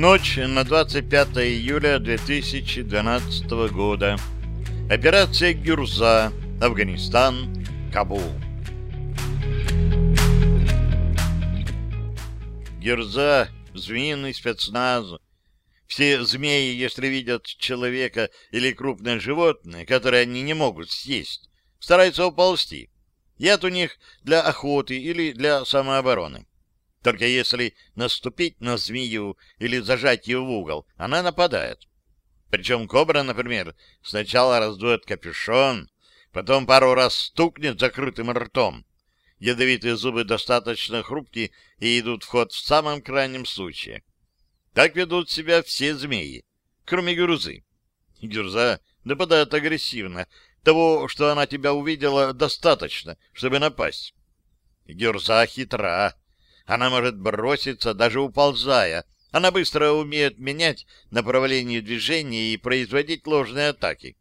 Ночь на 25 июля 2012 года. Операция «Гюрза», Афганистан, Кабул. Гюрза, змеиный спецназ. Все змеи, если видят человека или крупное животное, которое они не могут съесть, стараются уползти. Яд у них для охоты или для самообороны. Только если наступить на змею или зажать ее в угол, она нападает. Причем кобра, например, сначала раздует капюшон, потом пару раз стукнет закрытым ртом. Ядовитые зубы достаточно хрупкие и идут в ход в самом крайнем случае. Так ведут себя все змеи, кроме гюрзы. Гюрза нападает агрессивно. Того, что она тебя увидела, достаточно, чтобы напасть. Гюрза хитра, она может броситься, даже уползая. Она быстро умеет менять направление движения и производить ложные атаки.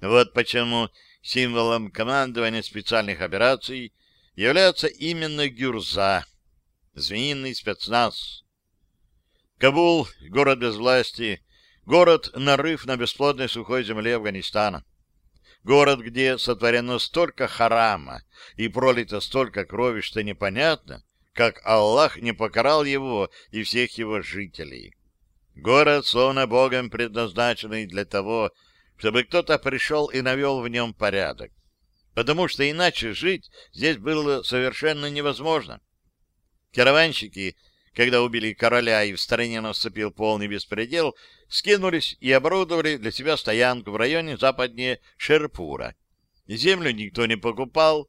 Вот почему символом командования специальных операций является именно Гюрза, змеиный спецназ. Кабул — город без власти, город — нарыв на бесплодной сухой земле Афганистана. Город, где сотворено столько харама и пролито столько крови, что непонятно, как Аллах не покарал его и всех его жителей. Город, словно Богом предназначенный для того, чтобы кто-то пришел и навел в нем порядок, потому что иначе жить здесь было совершенно невозможно. Караванщики, когда убили короля и в стране наступил полный беспредел, скинулись и оборудовали для себя стоянку в районе западнее Шерпура. Землю никто не покупал,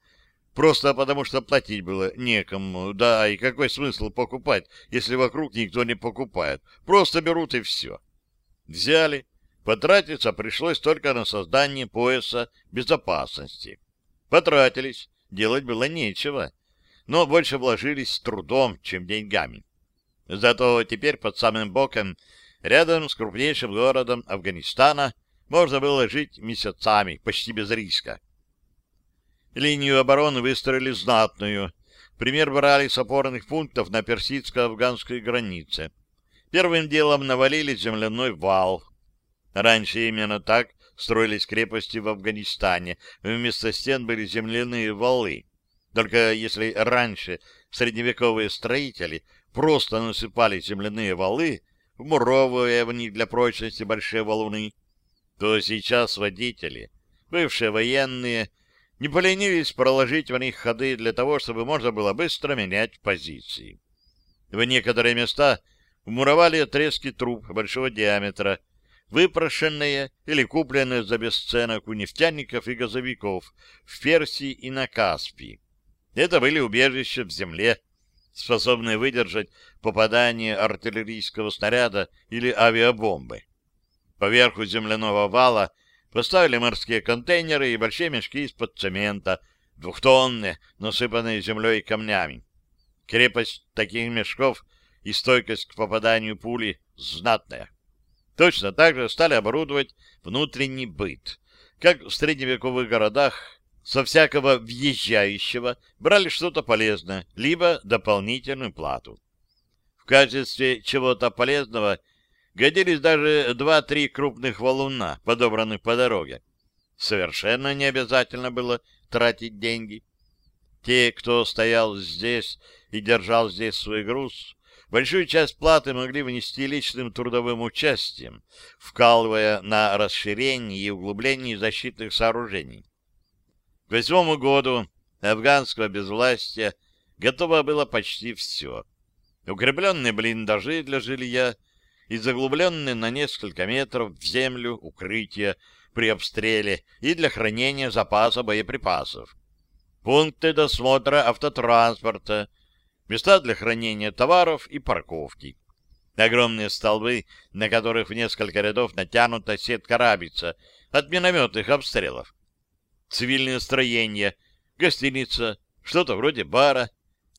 Просто потому, что платить было некому. Да, и какой смысл покупать, если вокруг никто не покупает? Просто берут и все. Взяли. Потратиться пришлось только на создание пояса безопасности. Потратились. Делать было нечего. Но больше вложились трудом, чем деньгами. Зато теперь под самым боком, рядом с крупнейшим городом Афганистана, можно было жить месяцами, почти без риска. Линию обороны выстроили знатную. Пример брали с опорных пунктов на персидско-афганской границе. Первым делом навалили земляной вал. Раньше именно так строились крепости в Афганистане. Вместо стен были земляные валы. Только если раньше средневековые строители просто насыпали земляные валы, вмуровывая в них для прочности большие валуны, то сейчас водители, бывшие военные, не поленились проложить в них ходы для того, чтобы можно было быстро менять позиции. В некоторые места вмуровали отрезки труб большого диаметра, выпрошенные или купленные за бесценок у нефтяников и газовиков в Персии и на Каспии. Это были убежища в земле, способные выдержать попадание артиллерийского снаряда или авиабомбы. Поверху земляного вала Поставили морские контейнеры и большие мешки из-под цемента, двухтонные, насыпанные землей и камнями. Крепость таких мешков и стойкость к попаданию пули знатная. Точно так же стали оборудовать внутренний быт. Как в средневековых городах, со всякого въезжающего брали что-то полезное, либо дополнительную плату. В качестве чего-то полезного – годились даже два-три крупных валуна, подобранных по дороге. Совершенно не обязательно было тратить деньги. Те, кто стоял здесь и держал здесь свой груз, большую часть платы могли внести личным трудовым участием, вкалывая на расширении и углублении защитных сооружений. К восьмому году афганского безвластия готово было почти все. Укрепленные блиндажи для жилья — и заглубленные на несколько метров в землю укрытия при обстреле и для хранения запаса боеприпасов, пункты досмотра автотранспорта, места для хранения товаров и парковки, огромные столбы, на которых в несколько рядов натянута сетка рабица от минометных обстрелов, цивильные строения, гостиница, что-то вроде бара.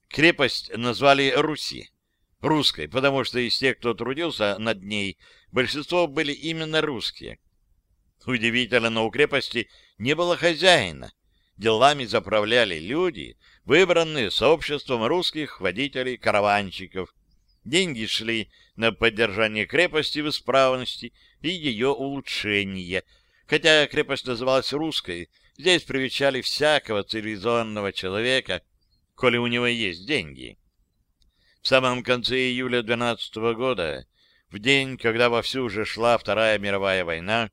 Крепость назвали Руси русской, потому что из тех, кто трудился над ней, большинство были именно русские. Удивительно, но у крепости не было хозяина. Делами заправляли люди, выбранные сообществом русских водителей-караванщиков. Деньги шли на поддержание крепости в исправности и ее улучшение. Хотя крепость называлась русской, здесь привечали всякого цивилизованного человека, коли у него есть деньги. В самом конце июля 12 года, в день, когда вовсю уже шла Вторая мировая война,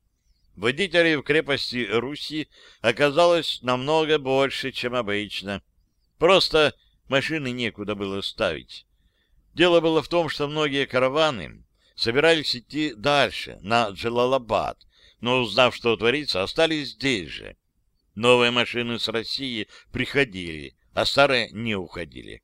водителей в крепости Руси оказалось намного больше, чем обычно. Просто машины некуда было ставить. Дело было в том, что многие караваны собирались идти дальше, на Джалалабад, но, узнав, что творится, остались здесь же. Новые машины с России приходили, а старые не уходили.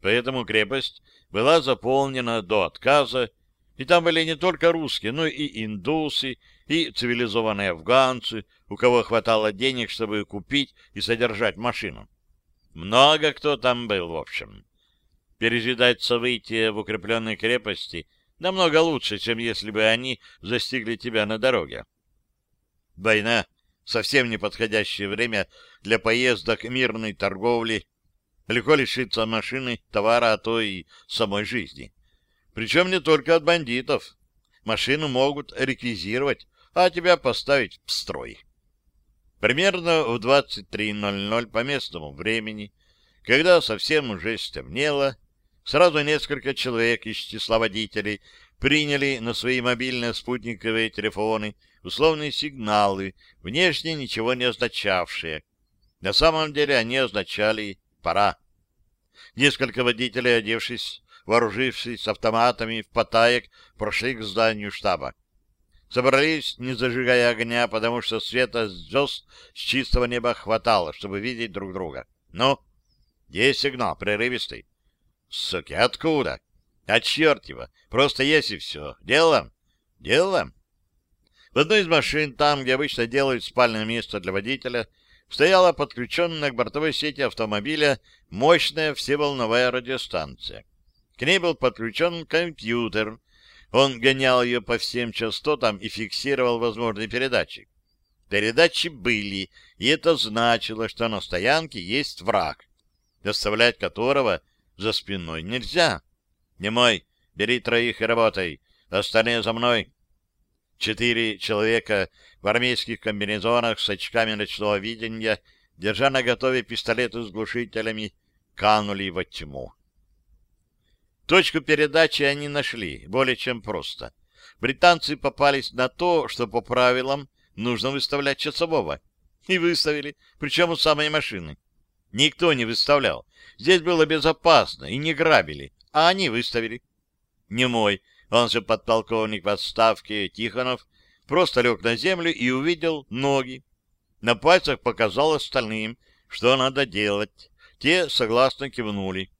Поэтому крепость была заполнена до отказа, и там были не только русские, но и индусы, и цивилизованные афганцы, у кого хватало денег, чтобы купить и содержать машину. Много кто там был, в общем. Пережидать события в укрепленной крепости намного лучше, чем если бы они застигли тебя на дороге. Война — совсем неподходящее время для поездок мирной торговли, легко лишиться машины, товара, а то и самой жизни. Причем не только от бандитов. Машину могут реквизировать, а тебя поставить в строй. Примерно в 23.00 по местному времени, когда совсем уже стемнело, Сразу несколько человек из числа водителей приняли на свои мобильные спутниковые телефоны условные сигналы, внешне ничего не означавшие. На самом деле они означали «пора». Несколько водителей, одевшись, вооружившись автоматами в потаек, прошли к зданию штаба. Собрались, не зажигая огня, потому что света звезд с чистого неба хватало, чтобы видеть друг друга. Но есть сигнал, прерывистый. Суки, откуда? А черт его, просто есть и все. Делаем? Делаем. В одной из машин, там, где обычно делают спальное место для водителя, стояла подключенная к бортовой сети автомобиля мощная всеволновая радиостанция. К ней был подключен компьютер. Он гонял ее по всем частотам и фиксировал возможные передачи. Передачи были, и это значило, что на стоянке есть враг, доставлять которого за спиной нельзя. Не мой, бери троих и работай, остальные за мной. Четыре человека в армейских комбинезонах с очками ночного видения, держа на готове пистолеты с глушителями, канули во тьму. Точку передачи они нашли более чем просто. Британцы попались на то, что по правилам нужно выставлять часового. И выставили, причем у самой машины. Никто не выставлял. Здесь было безопасно и не грабили, а они выставили. Не мой, он же подполковник в отставке Тихонов, просто лег на землю и увидел ноги. На пальцах показал остальным, что надо делать. Те согласно кивнули.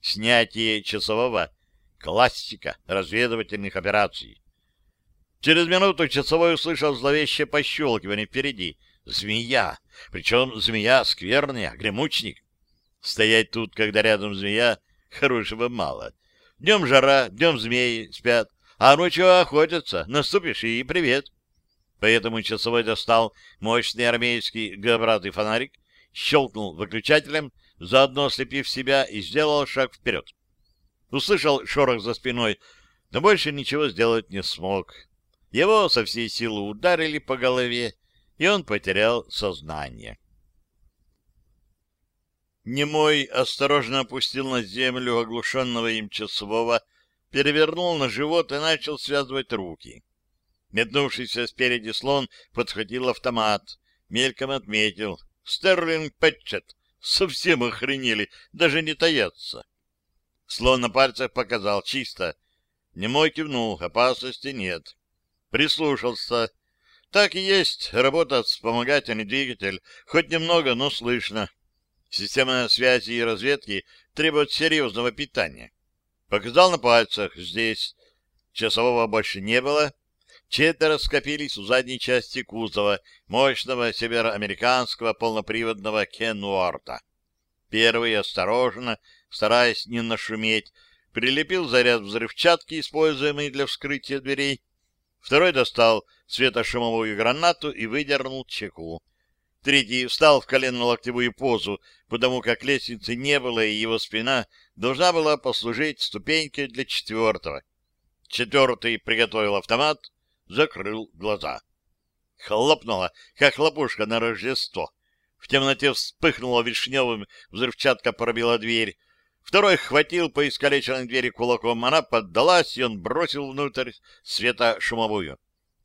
Снятие часового — классика разведывательных операций. Через минуту часовой услышал зловещее пощелкивание впереди. Змея! Причем змея скверная, гремучник. Стоять тут, когда рядом змея, хорошего мало. Днем жара, днем змеи спят, а ночью охотятся. Наступишь и привет. Поэтому часовой достал мощный армейский габратый фонарик, щелкнул выключателем, заодно ослепив себя, и сделал шаг вперед. Услышал шорох за спиной, но больше ничего сделать не смог. Его со всей силы ударили по голове, и он потерял сознание. Немой осторожно опустил на землю оглушенного им часового, перевернул на живот и начал связывать руки. Метнувшийся спереди слон подхватил автомат, мельком отметил. «Стерлинг Пэтчет! Совсем охренели, даже не таятся!» Слон на пальцах показал чисто. Немой кивнул, опасности нет. Прислушался. Так и есть, работает вспомогательный двигатель, хоть немного, но слышно. Система связи и разведки требует серьезного питания. Показал на пальцах. Здесь часового больше не было. Четверо скопились у задней части кузова мощного североамериканского полноприводного Кенуарта. Первый осторожно, стараясь не нашуметь, прилепил заряд взрывчатки, используемый для вскрытия дверей. Второй достал светошумовую гранату и выдернул чеку. Третий встал в коленно-локтевую позу, потому как лестницы не было, и его спина должна была послужить ступенькой для четвертого. Четвертый приготовил автомат, закрыл глаза. Хлопнуло, как хлопушка на Рождество. В темноте вспыхнула вишневым, взрывчатка пробила дверь. Второй хватил по искалеченной двери кулаком, она поддалась, и он бросил внутрь светошумовую.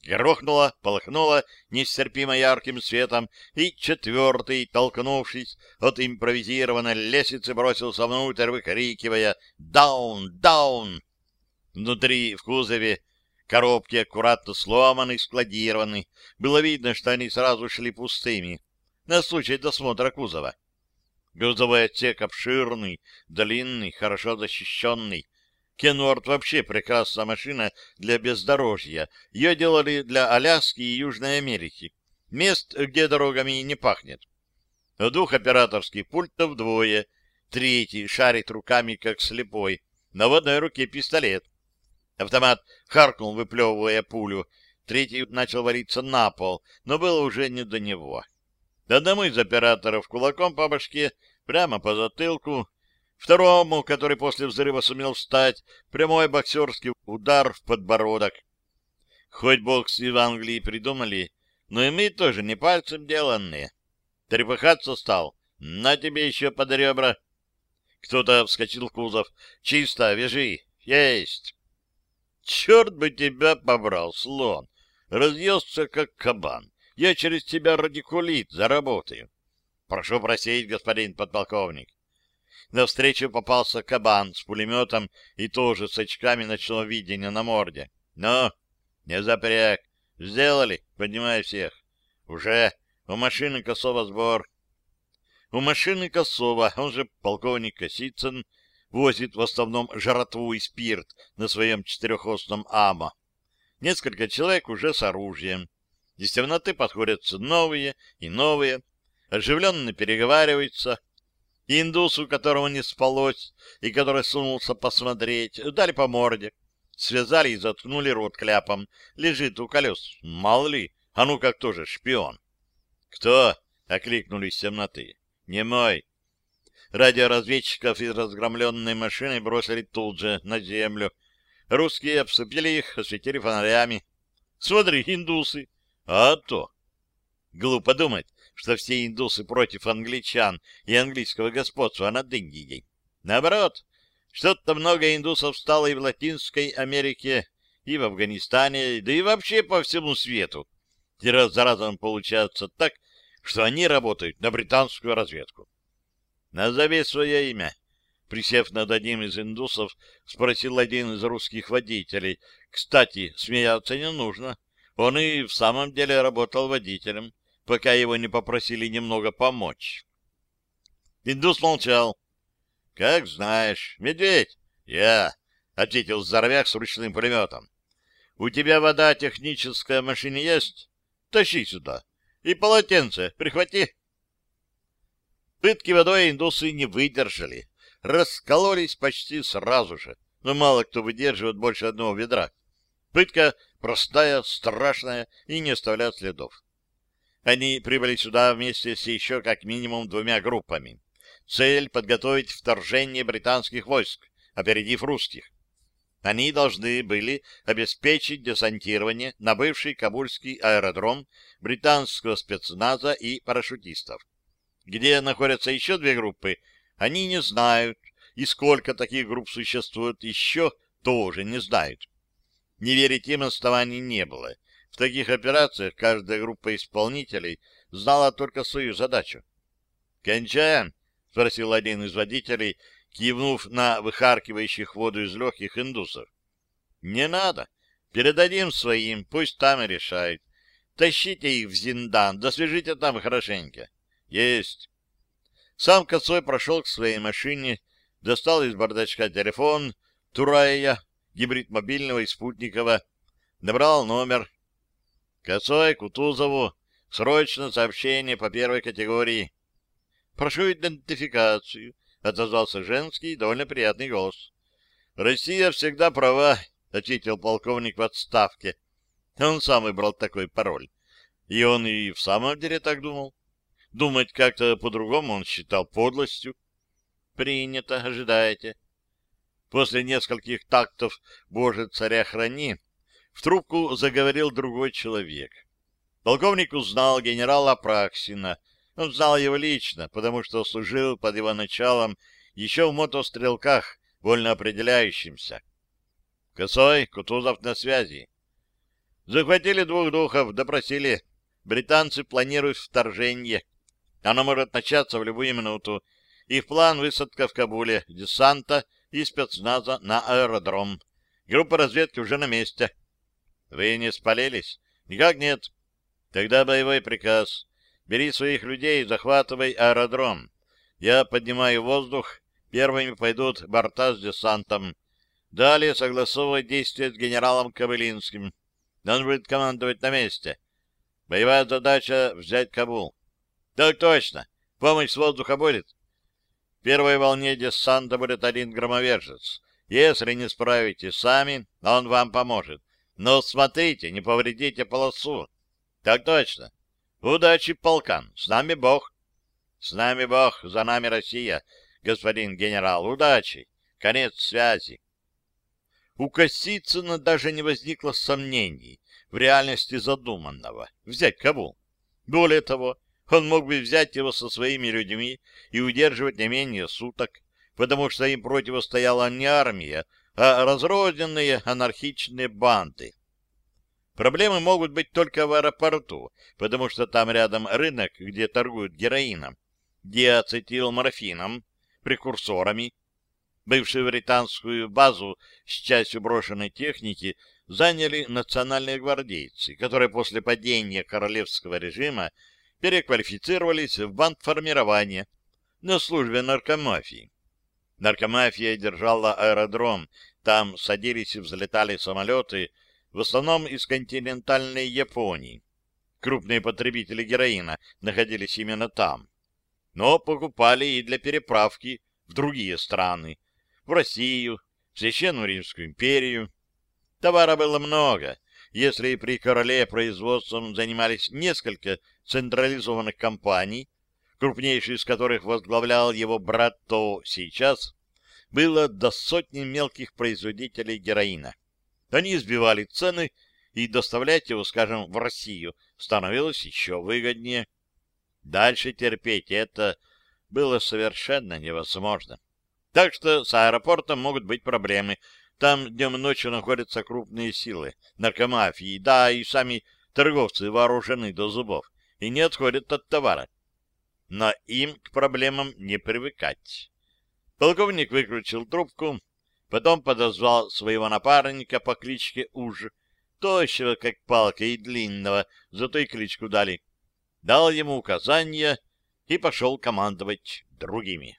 Грохнуло, полыхнуло нестерпимо ярким светом, и четвертый, толкнувшись от импровизированной лестницы, бросился внутрь, выкрикивая «Даун! Даун!». Внутри, в кузове, коробки аккуратно сломаны, складированы. Было видно, что они сразу шли пустыми, на случай досмотра кузова. Грузовой отсек обширный, длинный, хорошо защищенный. Кенуарт вообще прекрасная машина для бездорожья. Ее делали для Аляски и Южной Америки. Мест, где дорогами не пахнет. Двух операторских пультов двое. Третий шарит руками, как слепой. На в одной руке пистолет. Автомат харкнул, выплевывая пулю. Третий начал вариться на пол, но было уже не до него. Одному из операторов кулаком по башке, прямо по затылку. Второму, который после взрыва сумел встать, прямой боксерский удар в подбородок. Хоть боксы в Англии придумали, но и мы тоже не пальцем деланные. Трепыхаться стал. На тебе еще под ребра. Кто-то вскочил в кузов. Чисто, вяжи. Есть. Черт бы тебя побрал, слон. Разъелся, как кабан я через тебя радикулит заработаю. Прошу просить, господин подполковник. На встречу попался кабан с пулеметом и тоже с очками ночного видения на морде. Но не запряг. Сделали, поднимай всех. Уже у машины Косова сбор. У машины Косова, он же полковник Косицын, возит в основном жратву и спирт на своем четырехосном АМА. Несколько человек уже с оружием. Из темноты подходят новые и новые, оживленно переговариваются. Индусу, которого не спалось, и который сунулся посмотреть, дали по морде. Связали и заткнули рот кляпом. Лежит у колес. Мало ли, а ну как тоже шпион. «Кто?» — окликнули из темноты. «Не мой». Радиоразведчиков из разгромленной машины бросили тут же, на землю. Русские обступили их, осветили фонарями. «Смотри, индусы! А то. Глупо думать, что все индусы против англичан и английского господства над Индией. Наоборот, что-то много индусов стало и в Латинской Америке, и в Афганистане, да и вообще по всему свету. И раз за разом получается так, что они работают на британскую разведку. Назови свое имя. Присев над одним из индусов, спросил один из русских водителей. Кстати, смеяться не нужно. Он и в самом деле работал водителем, пока его не попросили немного помочь. Индус молчал. — Как знаешь. Медведь? — Я, — ответил здоровяк с ручным пулеметом. — У тебя вода техническая в машине есть? Тащи сюда. И полотенце прихвати. Пытки водой индусы не выдержали. Раскололись почти сразу же. Но мало кто выдерживает больше одного ведра. Пытка простая, страшная и не оставляет следов. Они прибыли сюда вместе с еще как минимум двумя группами. Цель — подготовить вторжение британских войск, опередив русских. Они должны были обеспечить десантирование на бывший Кабульский аэродром британского спецназа и парашютистов. Где находятся еще две группы, они не знают, и сколько таких групп существует еще, тоже не знают. Не верить им оснований не было. В таких операциях каждая группа исполнителей знала только свою задачу. «Кончаем?» — спросил один из водителей, кивнув на выхаркивающих воду из легких индусов. «Не надо. Передадим своим, пусть там и решают. Тащите их в Зиндан, досвяжите там хорошенько». «Есть». Сам Косой прошел к своей машине, достал из бардачка телефон, Турая гибрид мобильного и спутникового, набрал номер. Косой, Кутузову, срочно сообщение по первой категории. Прошу идентификацию, отозвался женский, довольно приятный голос. Россия всегда права, ответил полковник в отставке. Он сам выбрал такой пароль. И он и в самом деле так думал. Думать как-то по-другому он считал подлостью. Принято, ожидаете. После нескольких тактов «Боже, царя храни» в трубку заговорил другой человек. Полковник узнал генерала Апраксина. Он знал его лично, потому что служил под его началом еще в мотострелках, вольно определяющимся. Косой, Кутузов на связи. Захватили двух духов, допросили. Британцы планируют вторжение. Оно может начаться в любую минуту. Их план высадка в Кабуле, десанта и спецназа на аэродром. Группа разведки уже на месте. Вы не спалились? Никак нет. Тогда боевой приказ. Бери своих людей и захватывай аэродром. Я поднимаю воздух. Первыми пойдут борта с десантом. Далее согласовывать действия с генералом Кобылинским. Он будет командовать на месте. Боевая задача — взять Кабул. Так точно. Помощь с воздуха будет? В первой волне десанта будет один громовержец. Если не справитесь сами, он вам поможет. Но смотрите, не повредите полосу. Так точно. Удачи, полкан. С нами Бог. С нами Бог, за нами Россия, господин генерал. Удачи. Конец связи. У Косицына даже не возникло сомнений в реальности задуманного — взять Кабул. Более того, он мог бы взять его со своими людьми и удерживать не менее суток, потому что им противостояла не армия, а разрозненные анархичные банды. Проблемы могут быть только в аэропорту, потому что там рядом рынок, где торгуют героином, диацетилморфином, прекурсорами, Бывшую британскую базу с частью брошенной техники заняли национальные гвардейцы, которые после падения королевского режима переквалифицировались в бандформирование на службе наркомафии. Наркомафия держала аэродром, там садились и взлетали самолеты, в основном из континентальной Японии. Крупные потребители героина находились именно там. Но покупали и для переправки в другие страны, в Россию, в Священную Римскую империю. Товара было много. Если при короле производством занимались несколько централизованных компаний, крупнейший из которых возглавлял его брат, то сейчас было до сотни мелких производителей героина. Они избивали цены, и доставлять его, скажем, в Россию становилось еще выгоднее. Дальше терпеть это было совершенно невозможно. Так что с аэропортом могут быть проблемы. Там днем и ночью находятся крупные силы, наркомафии, да, и сами торговцы вооружены до зубов и не отходят от товара. Но им к проблемам не привыкать. Полковник выключил трубку, потом подозвал своего напарника по кличке Уж, тощего, как палка, и длинного, зато и кличку дали. Дал ему указания и пошел командовать другими.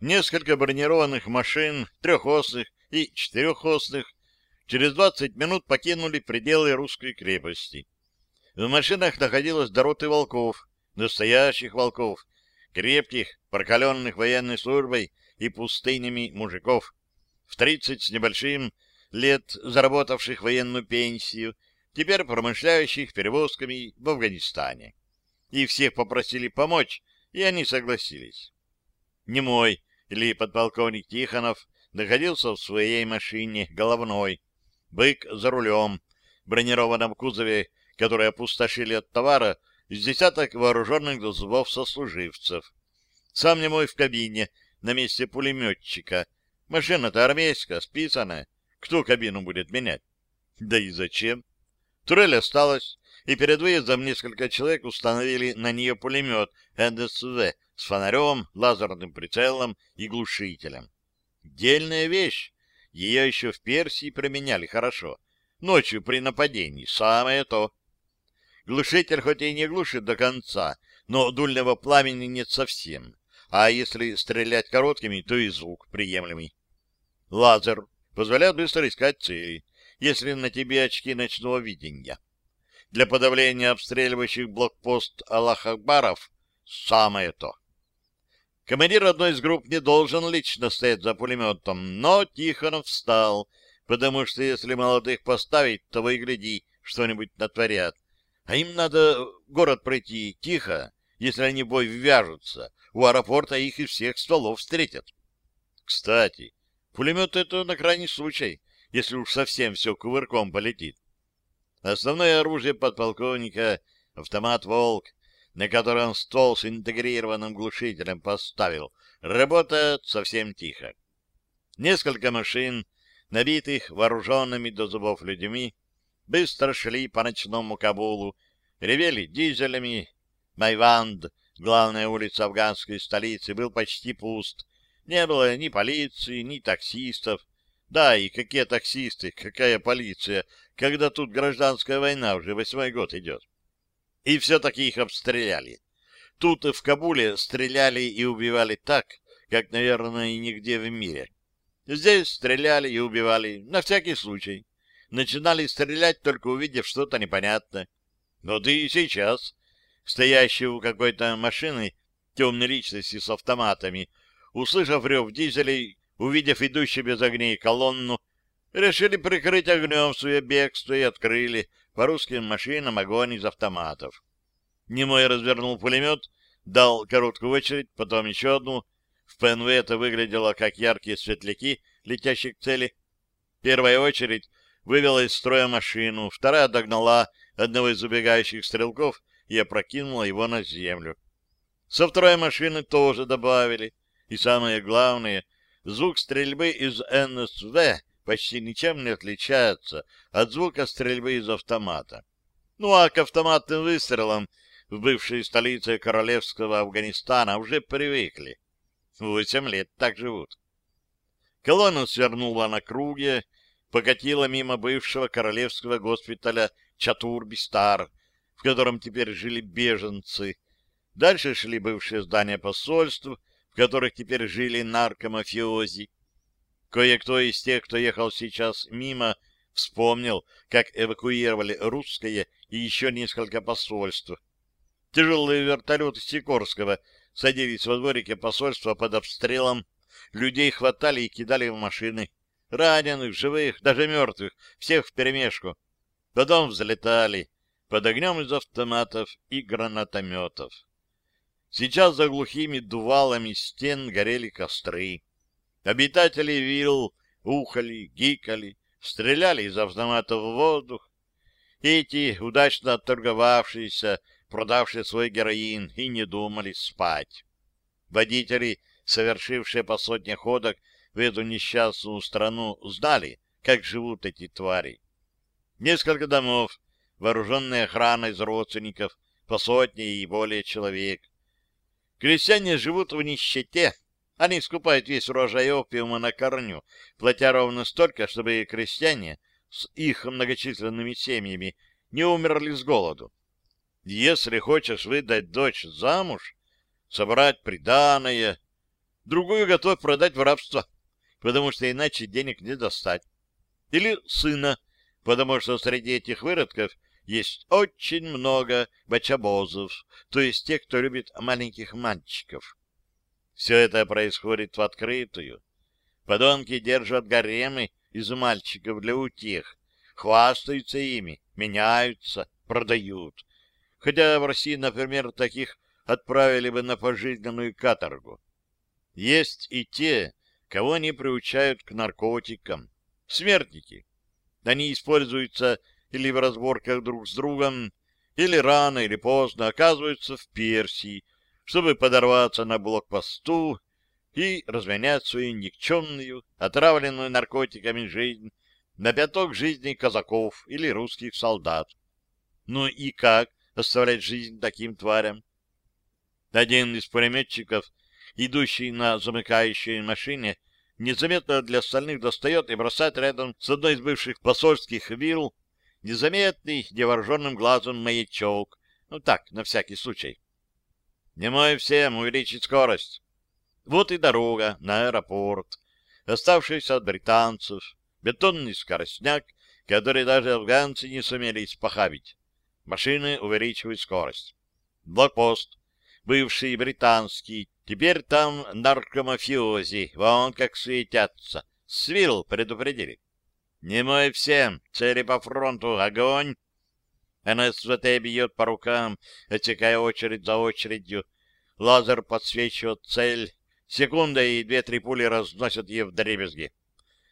Несколько бронированных машин, трехосных и четырехосных, через 20 минут покинули пределы русской крепости. В машинах находилось дороты волков, настоящих волков, крепких, прокаленных военной службой и пустынями мужиков, в 30 с небольшим лет заработавших военную пенсию, теперь промышляющих перевозками в Афганистане. И всех попросили помочь, и они согласились. Немой, или подполковник Тихонов находился в своей машине головной, бык за рулем, бронированном кузове, который опустошили от товара из десяток вооруженных до зубов сослуживцев. Сам немой в кабине, на месте пулеметчика. Машина-то армейская, списанная. Кто кабину будет менять? Да и зачем? Турель осталась, и перед выездом несколько человек установили на нее пулемет НСВ с фонарем, лазерным прицелом и глушителем. Дельная вещь. Ее еще в Персии применяли хорошо. Ночью при нападении. Самое то. Глушитель хоть и не глушит до конца, но дульного пламени нет совсем. А если стрелять короткими, то и звук приемлемый. Лазер позволяет быстро искать цели, если на тебе очки ночного видения. Для подавления обстреливающих блокпост Аллах-Акбаров самое то. Командир одной из групп не должен лично стоять за пулеметом, но Тихонов встал, потому что если молодых поставить, то гляди, что-нибудь натворят. А им надо город пройти тихо, если они в бой ввяжутся. У аэропорта их из всех стволов встретят. Кстати, пулемет — это на крайний случай, если уж совсем все кувырком полетит. Основное оружие подполковника — автомат «Волк», на который он ствол с интегрированным глушителем поставил, работает совсем тихо. Несколько машин, набитых вооруженными до зубов людьми, быстро шли по ночному Кабулу, ревели дизелями. Майванд, главная улица афганской столицы, был почти пуст. Не было ни полиции, ни таксистов. Да, и какие таксисты, какая полиция, когда тут гражданская война уже восьмой год идет. И все-таки их обстреляли. Тут в Кабуле стреляли и убивали так, как, наверное, и нигде в мире. Здесь стреляли и убивали, на всякий случай. Начинали стрелять, только увидев что-то непонятное. Вот и сейчас, стоящие у какой-то машины темной личности с автоматами, услышав рев дизелей, увидев идущую без огней колонну, решили прикрыть огнем свое бегство и открыли по русским машинам огонь из автоматов. Немой развернул пулемет, дал короткую очередь, потом еще одну. В ПНВ это выглядело как яркие светляки, летящие к цели. Первая очередь вывела из строя машину, вторая догнала одного из убегающих стрелков и опрокинула его на землю. Со второй машины тоже добавили. И самое главное, звук стрельбы из НСВ почти ничем не отличается от звука стрельбы из автомата. Ну а к автоматным выстрелам в бывшей столице королевского Афганистана уже привыкли. Восемь лет так живут. Колонна свернула на круге, покатила мимо бывшего королевского госпиталя Чатур-Бистар, в котором теперь жили беженцы. Дальше шли бывшие здания посольств, в которых теперь жили наркомафиози. Кое-кто из тех, кто ехал сейчас мимо, вспомнил, как эвакуировали русское и еще несколько посольств. Тяжелые вертолеты Сикорского садились во дворике посольства под обстрелом, людей хватали и кидали в машины. Раненых, живых, даже мертвых, всех вперемешку. Потом взлетали под огнем из автоматов и гранатометов. Сейчас за глухими дувалами стен горели костры. Обитатели вилл ухали, гикали, стреляли из автоматов в воздух. Эти, удачно отторговавшиеся, продавшие свой героин, и не думали спать. Водители, совершившие по сотне ходок в эту несчастную страну, знали, как живут эти твари. Несколько домов, вооруженные охраной из родственников, по сотне и более человек. Крестьяне живут в нищете, они скупают весь урожай опиума на корню, платя ровно столько, чтобы крестьяне с их многочисленными семьями не умерли с голоду. Если хочешь выдать дочь замуж, собрать приданое, другую готов продать в рабство, потому что иначе денег не достать. Или сына, потому что среди этих выродков есть очень много бачабозов, то есть тех, кто любит маленьких мальчиков. Все это происходит в открытую. Подонки держат гаремы из мальчиков для утех, хвастаются ими, меняются, продают. Хотя в России, например, таких отправили бы на пожизненную каторгу. Есть и те, кого они приучают к наркотикам. Смертники. Они используются или в разборках друг с другом, или рано или поздно оказываются в Персии, чтобы подорваться на блокпосту и разменять свою никчемную, отравленную наркотиками жизнь на пяток жизней казаков или русских солдат. Ну и как оставлять жизнь таким тварям? Один из пулеметчиков, идущий на замыкающей машине, незаметно для остальных достает и бросает рядом с одной из бывших посольских вилл незаметный невооруженным глазом маячок. Ну так, на всякий случай. Не мой всем увеличить скорость. Вот и дорога на аэропорт, оставшаяся от британцев, бетонный скоростняк, который даже афганцы не сумели испохабить. Машины увеличивают скорость. Блокпост, бывший британский, теперь там наркомафиози, вон как суетятся. Свил предупредили. Не мой всем, цели по фронту, огонь! НСВТ бьет по рукам, отсекая очередь за очередью. Лазер подсвечивает цель. Секунда, и две-три пули разносят ее в дребезги.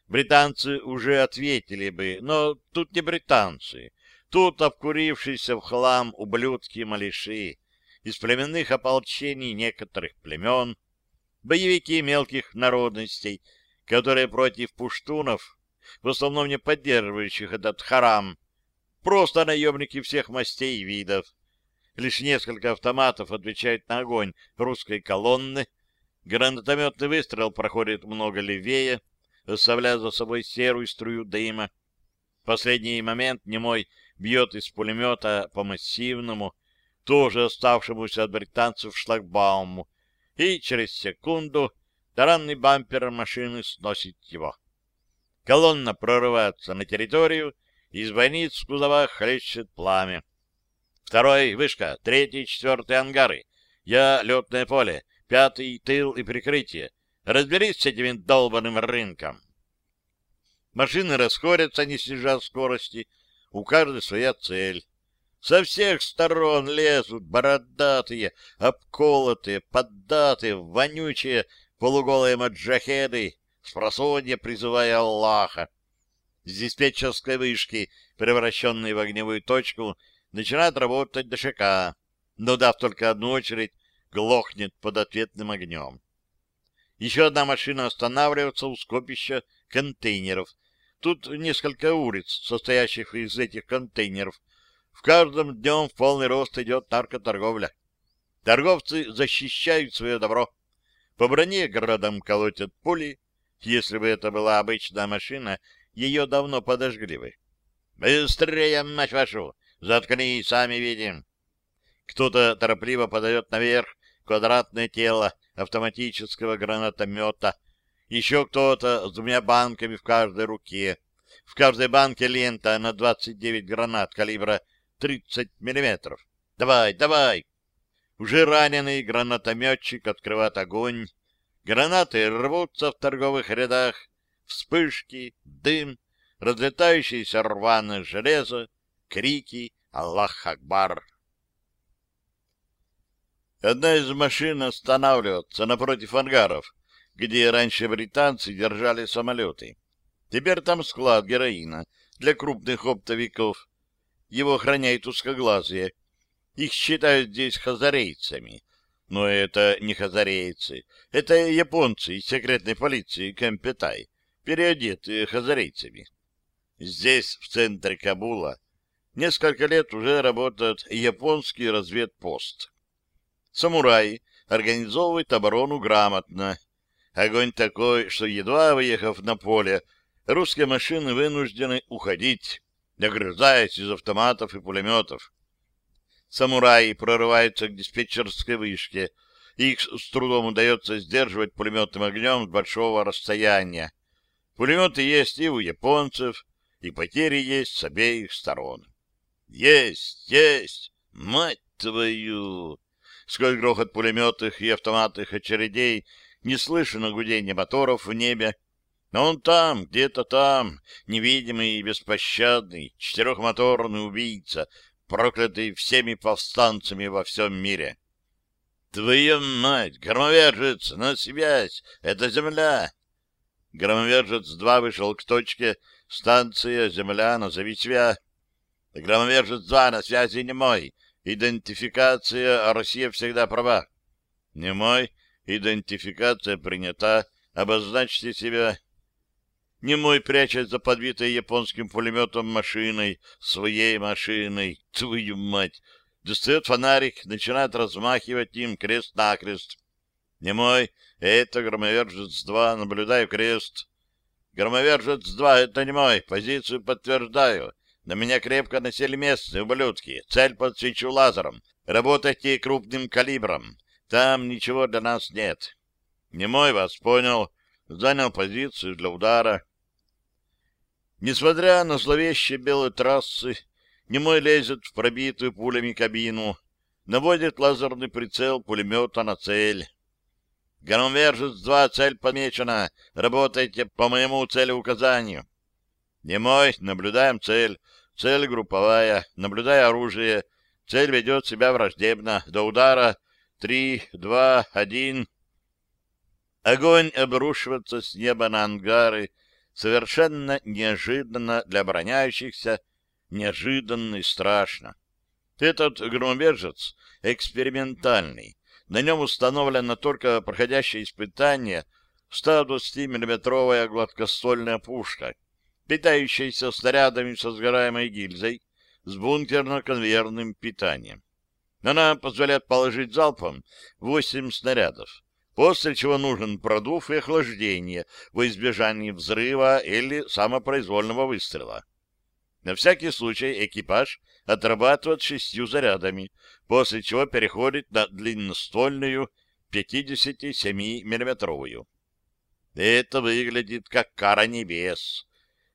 Британцы уже ответили бы, но тут не британцы. Тут обкурившиеся в хлам ублюдки-малиши из племенных ополчений некоторых племен, боевики мелких народностей, которые против пуштунов, в основном не поддерживающих этот харам, просто наемники всех мастей и видов. Лишь несколько автоматов отвечают на огонь русской колонны, гранатометный выстрел проходит много левее, оставляя за собой серую струю дыма. Последний момент немой бьет из пулемета по массивному, тоже оставшемуся от британцев шлагбауму, и через секунду таранный бампер машины сносит его. Колонна прорывается на территорию, из бойниц в кузовах хлещет пламя. Второй — вышка, третий, четвертый — ангары. Я — летное поле, пятый — тыл и прикрытие. Разберись с этим долбанным рынком. Машины расходятся, не снижая скорости. У каждой своя цель. Со всех сторон лезут бородатые, обколотые, поддатые, вонючие, полуголые маджахеды, спросонья призывая Аллаха. С диспетчерской вышки, превращенной в огневую точку, начинает работать ДШК, но, дав только одну очередь, глохнет под ответным огнем. Еще одна машина останавливается у скопища контейнеров. Тут несколько улиц, состоящих из этих контейнеров, в каждом днем в полный рост идет наркоторговля. Торговцы защищают свое добро. По броне городом колотят пули. Если бы это была обычная машина, ее давно подожгли бы. «Быстрее, мать вашу! Заткнись, сами видим!» Кто-то торопливо подает наверх квадратное тело автоматического гранатомета. Еще кто-то с двумя банками в каждой руке. В каждой банке лента на 29 гранат калибра 30 миллиметров. Давай, давай! Уже раненый гранатометчик открывает огонь. Гранаты рвутся в торговых рядах. Вспышки, дым, разлетающееся рваное железо, крики «Аллах Акбар!». Одна из машин останавливается напротив ангаров, где раньше британцы держали самолеты. Теперь там склад героина для крупных оптовиков его охраняют узкоглазые. Их считают здесь хазарейцами. Но это не хазарейцы. Это японцы из секретной полиции Кэмпетай, переодетые хазарейцами. Здесь, в центре Кабула, несколько лет уже работает японский разведпост. Самураи организовывают оборону грамотно. Огонь такой, что, едва выехав на поле, русские машины вынуждены уходить огрызаясь из автоматов и пулеметов. Самураи прорываются к диспетчерской вышке. Их с трудом удается сдерживать пулеметным огнем с большого расстояния. Пулеметы есть и у японцев, и потери есть с обеих сторон. Есть, есть! Мать твою! Сколь грохот пулеметных и автоматных очередей, не слышно гудение моторов в небе, но он там, где-то там, невидимый и беспощадный, четырехмоторный убийца, проклятый всеми повстанцами во всем мире. Твою мать, громовержец, на связь, это земля. Громовержец-2 вышел к точке, станция, земля, назови себя. Громовержец-2 на связи не мой, идентификация, а Россия всегда права. Не мой, идентификация принята, обозначьте себя. Немой прячет за подбитой японским пулеметом машиной, своей машиной, твою мать. Достает фонарик, начинает размахивать им крест-накрест. Немой, это Громовержец-2, наблюдаю крест. Громовержец-2, это не мой, позицию подтверждаю. На меня крепко насели местные ублюдки. Цель подсвечу лазером. Работайте крупным калибром. Там ничего для нас нет. Немой вас понял. Занял позицию для удара. Несмотря на зловещие белые трассы, немой лезет в пробитую пулями кабину, наводит лазерный прицел пулемета на цель. Громвержец-2, цель помечена. Работайте по моему целеуказанию. Немой, наблюдаем цель. Цель групповая, наблюдая оружие, цель ведет себя враждебно, до удара три, два, один. Огонь обрушивается с неба на ангары, совершенно неожиданно для обороняющихся, неожиданно и страшно. Этот громобежец экспериментальный. На нем установлено только проходящее испытание 120-миллиметровая гладкоствольная пушка, питающаяся снарядами со сгораемой гильзой с бункерно-конвейерным питанием. Она позволяет положить залпом 8 снарядов, после чего нужен продув и охлаждение во избежание взрыва или самопроизвольного выстрела. На всякий случай экипаж отрабатывает шестью зарядами, после чего переходит на длинноствольную 57-миллиметровую. Это выглядит как кара небес.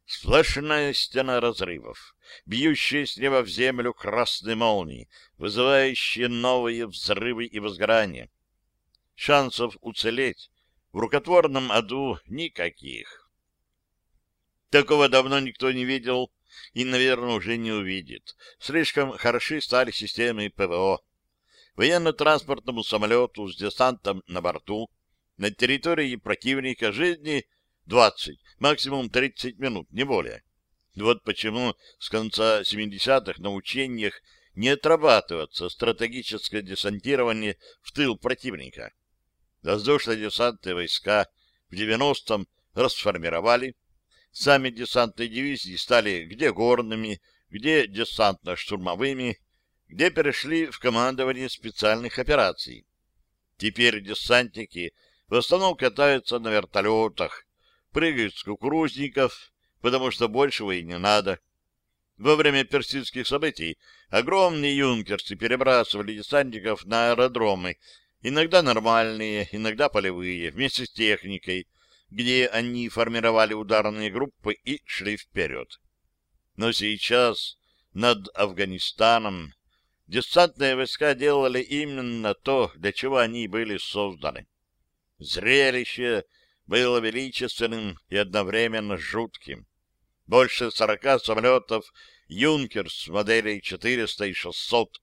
Сплошная стена разрывов, бьющие с неба в землю красные молнии, вызывающие новые взрывы и возгорания. Шансов уцелеть в рукотворном аду никаких. Такого давно никто не видел и, наверное, уже не увидит. Слишком хороши стали системы ПВО. Военно-транспортному самолету с десантом на борту на территории противника жизни 20, максимум 30 минут, не более. Вот почему с конца 70-х на учениях не отрабатывается стратегическое десантирование в тыл противника. Воздушно-десантные войска в 90-м расформировали, сами десантные дивизии стали где горными, где десантно-штурмовыми, где перешли в командование специальных операций. Теперь десантники в основном катаются на вертолетах, прыгают с кукурузников, потому что большего и не надо. Во время персидских событий огромные юнкерсы перебрасывали десантников на аэродромы, иногда нормальные, иногда полевые, вместе с техникой, где они формировали ударные группы и шли вперед. Но сейчас над Афганистаном десантные войска делали именно то, для чего они были созданы. Зрелище было величественным и одновременно жутким. Больше сорока самолетов «Юнкерс» моделей 400 и 600,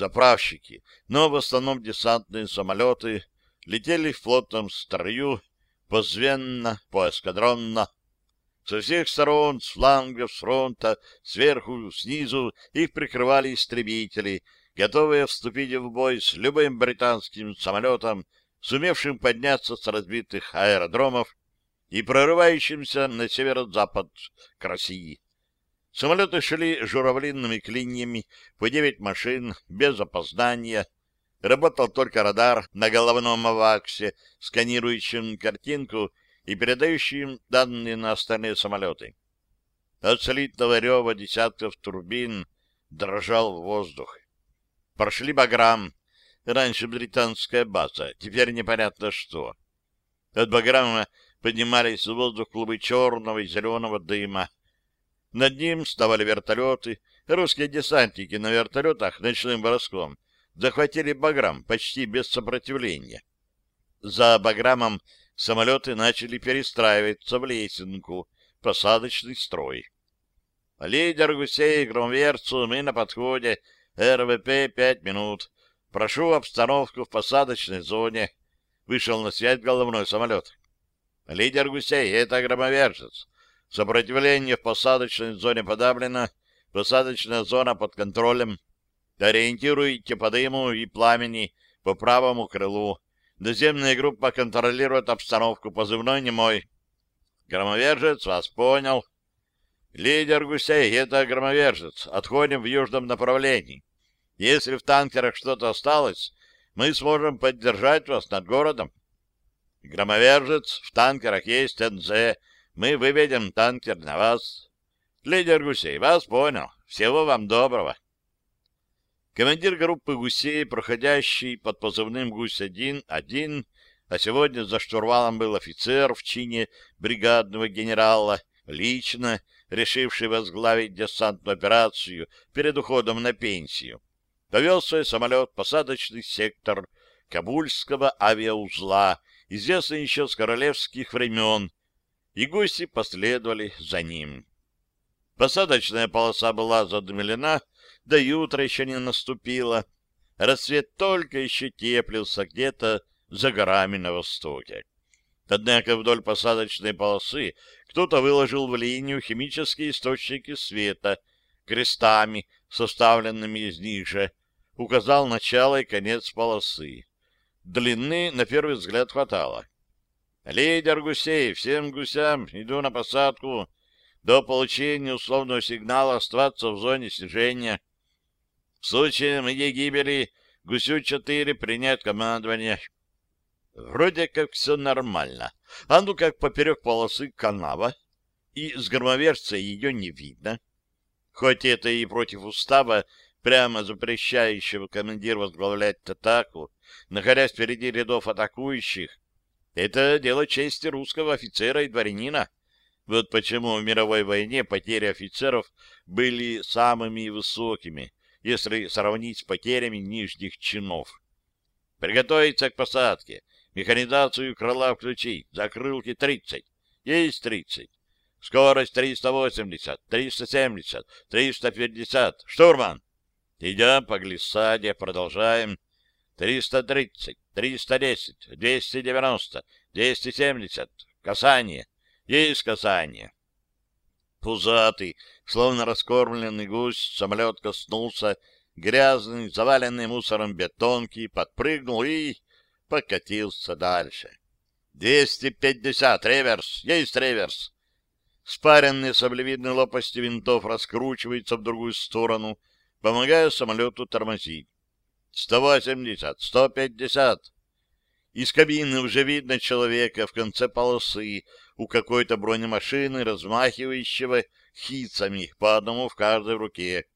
заправщики, но в основном десантные самолеты летели в плотном строю, позвенно, поэскадронно. Со всех сторон, с флангов, с фронта, сверху, снизу их прикрывали истребители, готовые вступить в бой с любым британским самолетом, сумевшим подняться с разбитых аэродромов и прорывающимся на северо-запад к России. Самолеты шли журавлинными клиньями по девять машин, без опоздания. Работал только радар на головном аваксе, сканирующим картинку и передающим данные на остальные самолеты. От слитного рева десятков турбин дрожал воздух. Прошли Баграм, раньше британская база, теперь непонятно что. От Баграма поднимались в воздух клубы черного и зеленого дыма. Над ним вставали вертолеты. Русские десантники на вертолетах ночным броском захватили Баграм почти без сопротивления. За Баграмом самолеты начали перестраиваться в лесенку, посадочный строй. Лидер гусей, громверцу, мы на подходе, РВП пять минут. Прошу обстановку в посадочной зоне. Вышел на связь головной самолет. Лидер гусей — это громовержец. Сопротивление в посадочной зоне подавлено. Посадочная зона под контролем. Ориентируйте по дыму и пламени по правому крылу. Доземная группа контролирует обстановку. Позывной не мой. Громовержец вас понял. Лидер гусей — это громовержец. Отходим в южном направлении. Если в танкерах что-то осталось, мы сможем поддержать вас над городом. Громовержец, в танкерах есть НЗ. Мы выведем танкер на вас. Лидер гусей, вас понял. Всего вам доброго. Командир группы гусей, проходящий под позывным «Гусь-1», а сегодня за штурвалом был офицер в чине бригадного генерала, лично решивший возглавить десантную операцию перед уходом на пенсию повел свой самолет в посадочный сектор Кабульского авиаузла, известный еще с королевских времен, и гости последовали за ним. Посадочная полоса была задымлена, и утро еще не наступило. Рассвет только еще теплился где-то за горами на востоке. Однако вдоль посадочной полосы кто-то выложил в линию химические источники света крестами, составленными из них же, указал начало и конец полосы. Длины, на первый взгляд, хватало. «Лидер гусей, всем гусям, иду на посадку. До получения условного сигнала оставаться в зоне снижения. В случае моей гибели гусю-4 принять командование». Вроде как все нормально. А ну как поперек полосы канава, и с громовержца ее не видно. Хоть это и против устава, прямо запрещающего командир возглавлять атаку, находясь впереди рядов атакующих, это дело чести русского офицера и дворянина. Вот почему в мировой войне потери офицеров были самыми высокими, если сравнить с потерями нижних чинов. Приготовиться к посадке. Механизацию крыла включить. Закрылки 30. Есть 30. Скорость 380, 370, 350. Штурман! Идем по глиссаде, продолжаем. 330, 310, 290, 270. Касание. Есть касание. Пузатый, словно раскормленный гусь, самолет коснулся грязный, заваленный мусором бетонки, подпрыгнул и покатился дальше. «Двести пятьдесят! Реверс! Есть реверс!» Спаренные саблевидные лопасти винтов раскручиваются в другую сторону, помогая самолету тормозить. «Сто восемьдесят! Сто пятьдесят!» Из кабины уже видно человека в конце полосы у какой-то бронемашины, размахивающего хицами по одному в каждой руке.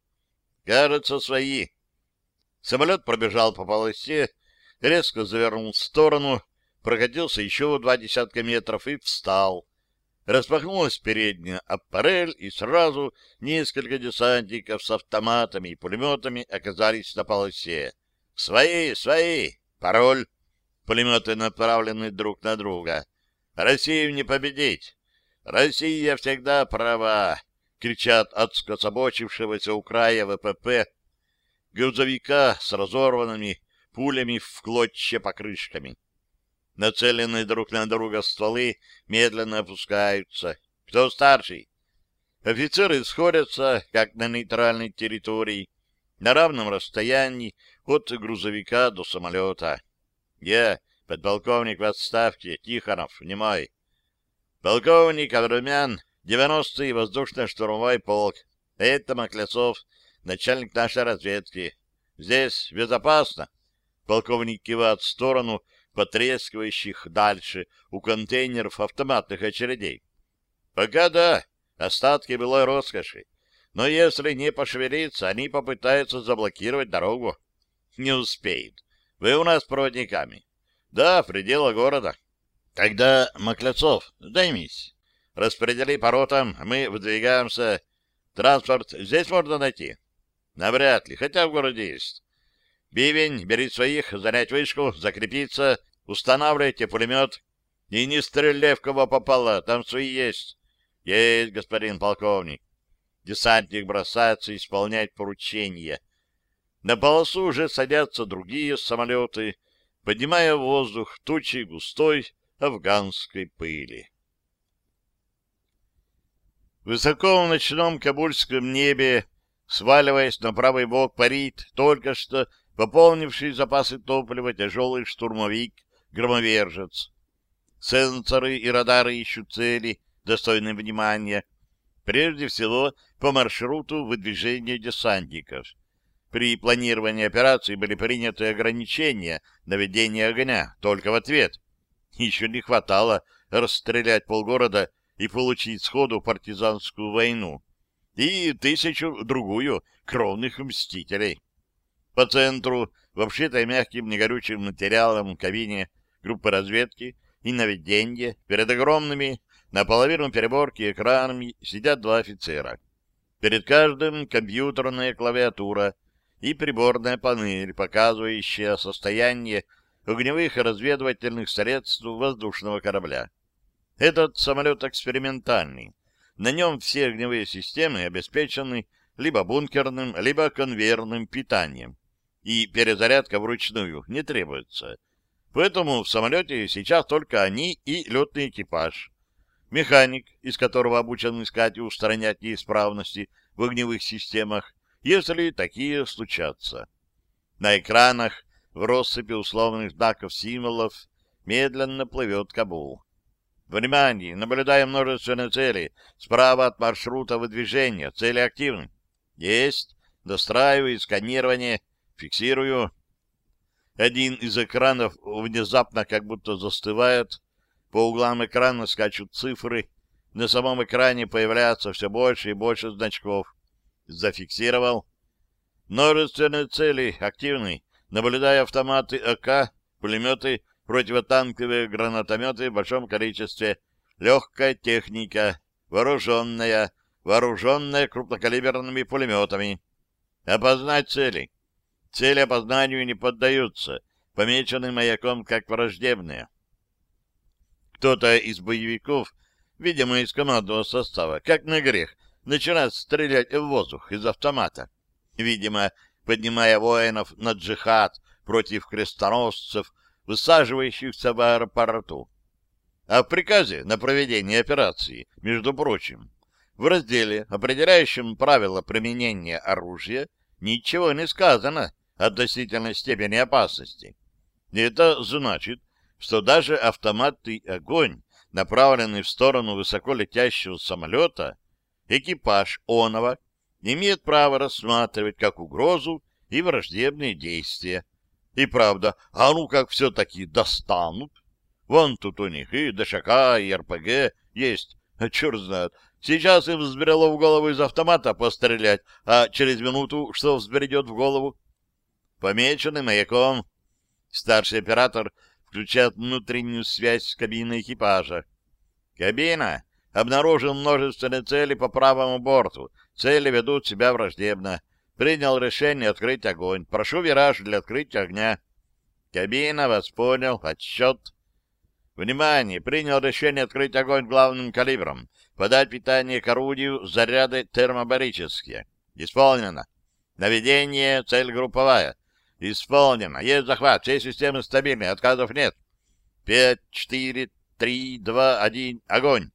Кажется, свои. Самолет пробежал по полосе, резко завернул в сторону, прокатился еще два десятка метров и встал. Распахнулась передняя аппарель, и сразу несколько десантников с автоматами и пулеметами оказались на полосе. «Свои! Свои! Пароль!» Пулеметы направлены друг на друга. «Россию не победить! Россия всегда права!» кричат от скособочившегося у края ВПП грузовика с разорванными пулями в клочья покрышками. Нацеленные друг на друга стволы медленно опускаются. Кто старший? Офицеры сходятся, как на нейтральной территории, на равном расстоянии от грузовика до самолета. Я, подполковник в отставке, Тихонов, не мой. Полковник Аврумян 90-й воздушно-штурмовой полк. Это Маклецов, начальник нашей разведки. Здесь безопасно. Полковник кивает в сторону потрескивающих дальше у контейнеров автоматных очередей. Пока да, остатки былой роскоши. Но если не пошевелиться, они попытаются заблокировать дорогу. Не успеют. Вы у нас проводниками. Да, в пределах города. Тогда, Маклецов, займись. Распредели по ротам, мы выдвигаемся. Транспорт здесь можно найти? Навряд ли, хотя в городе есть. Бивень, бери своих, занять вышку, закрепиться, устанавливайте пулемет. И не стреляй в кого попало, там свои есть. Есть, господин полковник. Десантник бросается исполнять поручения. На полосу уже садятся другие самолеты, поднимая в воздух тучи густой афганской пыли. Высоко в ночном кабульском небе, сваливаясь на правый бок, парит только что пополнивший запасы топлива тяжелый штурмовик «Громовержец». Сенсоры и радары ищут цели, достойные внимания, прежде всего по маршруту выдвижения десантников. При планировании операции были приняты ограничения на ведение огня только в ответ. Еще не хватало расстрелять полгорода и получить сходу партизанскую войну и тысячу-другую кровных мстителей. По центру, в обшитой мягким негорючим материалом кабине группы разведки и наведения, перед огромными наполовину переборки экранами сидят два офицера. Перед каждым компьютерная клавиатура и приборная панель, показывающая состояние огневых разведывательных средств воздушного корабля. Этот самолет экспериментальный. На нем все огневые системы обеспечены либо бункерным, либо конвейерным питанием, и перезарядка вручную не требуется. Поэтому в самолете сейчас только они и летный экипаж. Механик, из которого обучен искать и устранять неисправности в огневых системах, если такие случатся. На экранах в россыпи условных знаков символов медленно плывет Кабул. Внимание! Наблюдаем множественные цели. Справа от маршрута выдвижения. Цели активны. Есть. Достраиваю сканирование. Фиксирую. Один из экранов внезапно как будто застывает. По углам экрана скачут цифры. На самом экране появляется все больше и больше значков. Зафиксировал. Множественные цели активны. Наблюдая автоматы АК, пулеметы, противотанковые гранатометы в большом количестве, легкая техника, вооруженная, вооруженная крупнокалиберными пулеметами. Опознать цели. Цели опознанию не поддаются, помечены маяком как враждебные. Кто-то из боевиков, видимо, из командного состава, как на грех, начинает стрелять в воздух из автомата. Видимо, поднимая воинов на джихад против крестоносцев, высаживающихся в аэропорту. А в приказе на проведение операции, между прочим, в разделе, определяющем правила применения оружия, ничего не сказано относительно степени опасности. И это значит, что даже автоматный огонь, направленный в сторону высоко летящего самолета, экипаж Онова имеет право рассматривать как угрозу и враждебные действия. И правда, а ну как все-таки достанут. Вон тут у них и ДШК, и РПГ есть, а черт знает. Сейчас им взбрело в голову из автомата пострелять, а через минуту что взбредет в голову? Помеченный маяком. Старший оператор включает внутреннюю связь с кабиной экипажа. Кабина обнаружил множественные цели по правому борту. Цели ведут себя враждебно. Принял решение открыть огонь. Прошу вираж для открытия огня. Кабина вас понял. Отсчет. Внимание! Принял решение открыть огонь главным калибром. Подать питание к орудию, заряды термобарические. Исполнено. Наведение, цель групповая. Исполнено. Есть захват. Все системы стабильны. Отказов нет. Пять, четыре, три, два, один. Огонь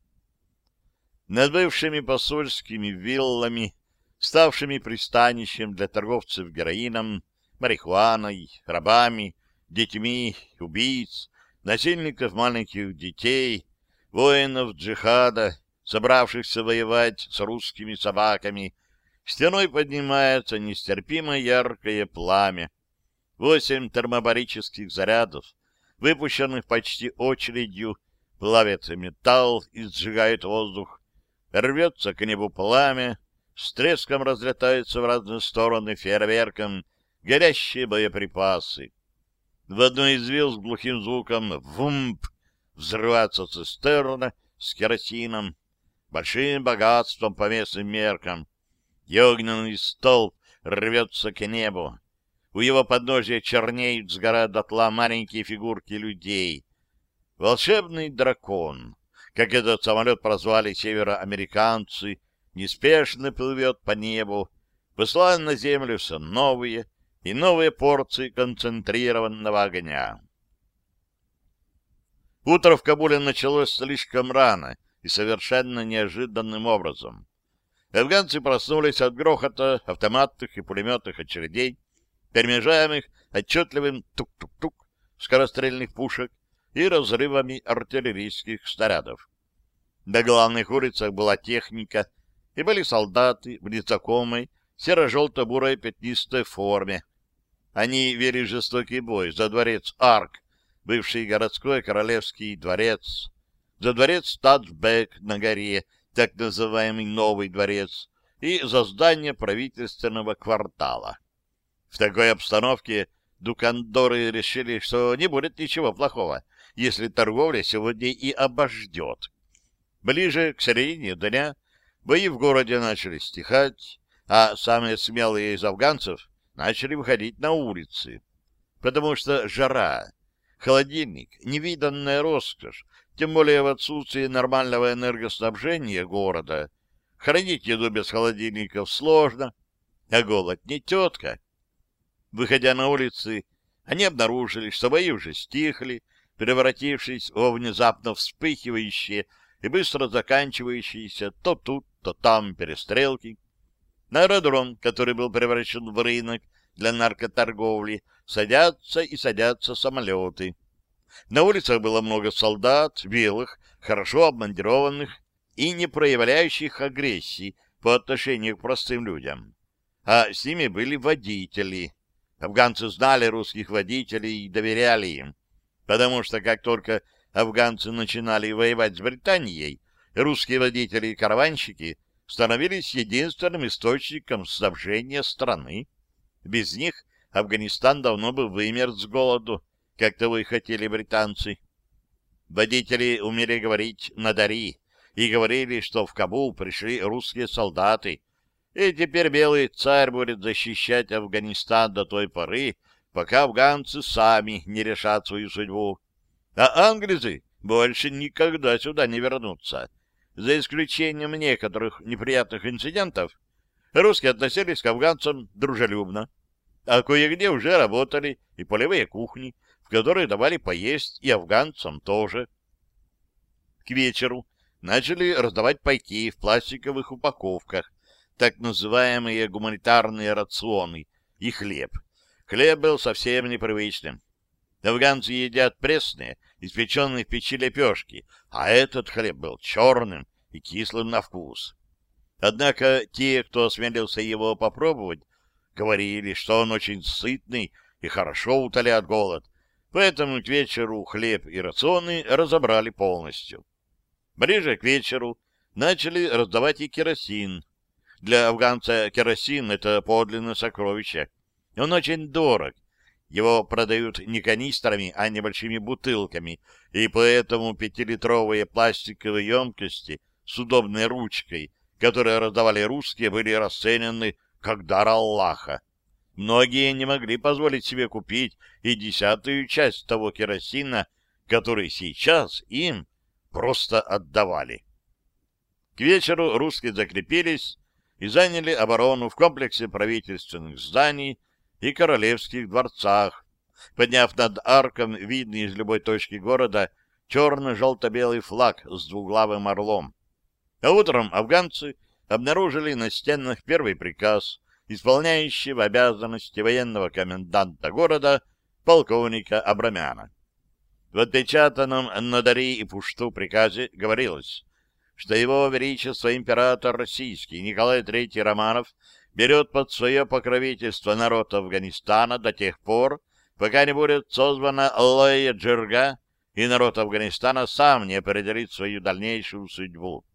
над бывшими посольскими виллами, ставшими пристанищем для торговцев героином, марихуаной, рабами, детьми, убийц, насильников маленьких детей, воинов джихада, собравшихся воевать с русскими собаками, стеной поднимается нестерпимо яркое пламя. Восемь термобарических зарядов, выпущенных почти очередью, плавят металл и сжигают воздух, рвется к небу пламя, с треском разлетаются в разные стороны фейерверком горящие боеприпасы. В одной из вил с глухим звуком «вумп» взрывается цистерна с керосином, большим богатством по местным меркам. И огненный столб рвется к небу. У его подножия чернеют, сгорают дотла маленькие фигурки людей. Волшебный дракон как этот самолет прозвали североамериканцы, неспешно плывет по небу, посылая на землю все новые и новые порции концентрированного огня. Утро в Кабуле началось слишком рано и совершенно неожиданным образом. Афганцы проснулись от грохота автоматных и пулеметных очередей, перемежаемых отчетливым тук-тук-тук скорострельных пушек и разрывами артиллерийских снарядов. На главных улицах была техника, и были солдаты в незнакомой серо-желто-бурой пятнистой форме. Они вели жестокий бой за дворец Арк, бывший городской королевский дворец, за дворец Таджбек на горе, так называемый Новый дворец, и за здание правительственного квартала. В такой обстановке дукандоры решили, что не будет ничего плохого, если торговля сегодня и обождет. Ближе к середине дня бои в городе начали стихать, а самые смелые из афганцев начали выходить на улицы. Потому что жара, холодильник, невиданная роскошь, тем более в отсутствии нормального энергоснабжения города. Хранить еду без холодильников сложно, а голод не тетка. Выходя на улицы, они обнаружили, что бои уже стихли, превратившись во внезапно вспыхивающие и быстро заканчивающиеся то тут, то там перестрелки. На аэродром, который был превращен в рынок для наркоторговли, садятся и садятся самолеты. На улицах было много солдат, белых, хорошо обмундированных и не проявляющих агрессии по отношению к простым людям. А с ними были водители. Афганцы знали русских водителей и доверяли им, потому что как только афганцы начинали воевать с Британией, русские водители и караванщики становились единственным источником снабжения страны. Без них Афганистан давно бы вымер с голоду, как того и хотели британцы. Водители умели говорить на дари и говорили, что в Кабул пришли русские солдаты, и теперь белый царь будет защищать Афганистан до той поры, пока афганцы сами не решат свою судьбу. А англизы больше никогда сюда не вернутся. За исключением некоторых неприятных инцидентов, русские относились к афганцам дружелюбно, а кое-где уже работали и полевые кухни, в которые давали поесть и афганцам тоже. К вечеру начали раздавать пайки в пластиковых упаковках, так называемые гуманитарные рационы и хлеб — Хлеб был совсем непривычным. Афганцы едят пресные, испеченные в печи лепешки, а этот хлеб был черным и кислым на вкус. Однако те, кто осмелился его попробовать, говорили, что он очень сытный и хорошо утоляет голод, поэтому к вечеру хлеб и рационы разобрали полностью. Ближе к вечеру начали раздавать и керосин. Для афганца керосин — это подлинное сокровище — он очень дорог. Его продают не канистрами, а небольшими бутылками, и поэтому пятилитровые пластиковые емкости с удобной ручкой, которые раздавали русские, были расценены как дар Аллаха. Многие не могли позволить себе купить и десятую часть того керосина, который сейчас им просто отдавали. К вечеру русские закрепились и заняли оборону в комплексе правительственных зданий и королевских дворцах, подняв над арком, видный из любой точки города, черно-желто-белый флаг с двуглавым орлом. А утром афганцы обнаружили на стенах первый приказ, исполняющего обязанности военного коменданта города полковника Абрамяна. В отпечатанном на Дари и Пушту приказе говорилось, что его величество император российский Николай III Романов берет под свое покровительство народ Афганистана до тех пор, пока не будет созвана Лоя Джирга, и народ Афганистана сам не определит свою дальнейшую судьбу.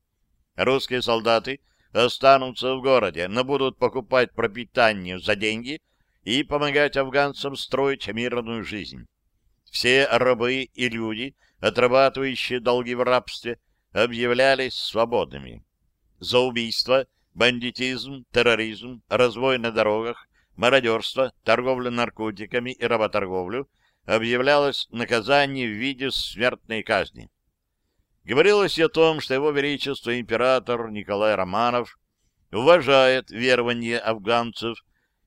Русские солдаты останутся в городе, но будут покупать пропитание за деньги и помогать афганцам строить мирную жизнь. Все рабы и люди, отрабатывающие долги в рабстве, объявлялись свободными. За убийство бандитизм, терроризм, развой на дорогах, мародерство, торговля наркотиками и работорговлю объявлялось наказание в виде смертной казни. Говорилось и о том, что его величество император Николай Романов уважает верование афганцев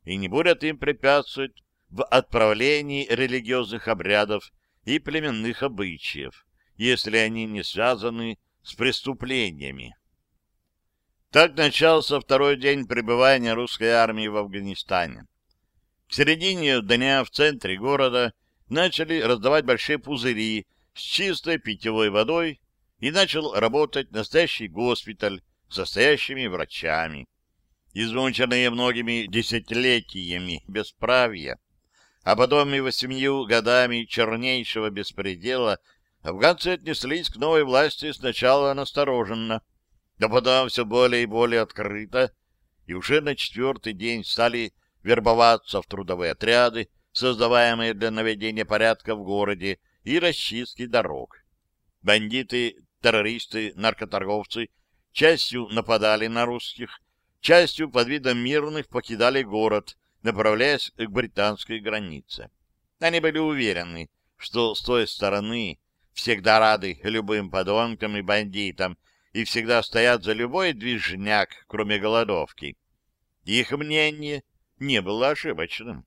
и не будет им препятствовать в отправлении религиозных обрядов и племенных обычаев, если они не связаны с преступлениями. Так начался второй день пребывания русской армии в Афганистане. К середине дня в центре города начали раздавать большие пузыри с чистой питьевой водой и начал работать настоящий госпиталь с настоящими врачами. Измученные многими десятилетиями бесправия, а потом и восьмию годами чернейшего беспредела, афганцы отнеслись к новой власти сначала настороженно, да потом все более и более открыто, и уже на четвертый день стали вербоваться в трудовые отряды, создаваемые для наведения порядка в городе и расчистки дорог. Бандиты, террористы, наркоторговцы частью нападали на русских, частью под видом мирных покидали город, направляясь к британской границе. Они были уверены, что с той стороны всегда рады любым подонкам и бандитам и всегда стоят за любой движняк, кроме голодовки. Их мнение не было ошибочным.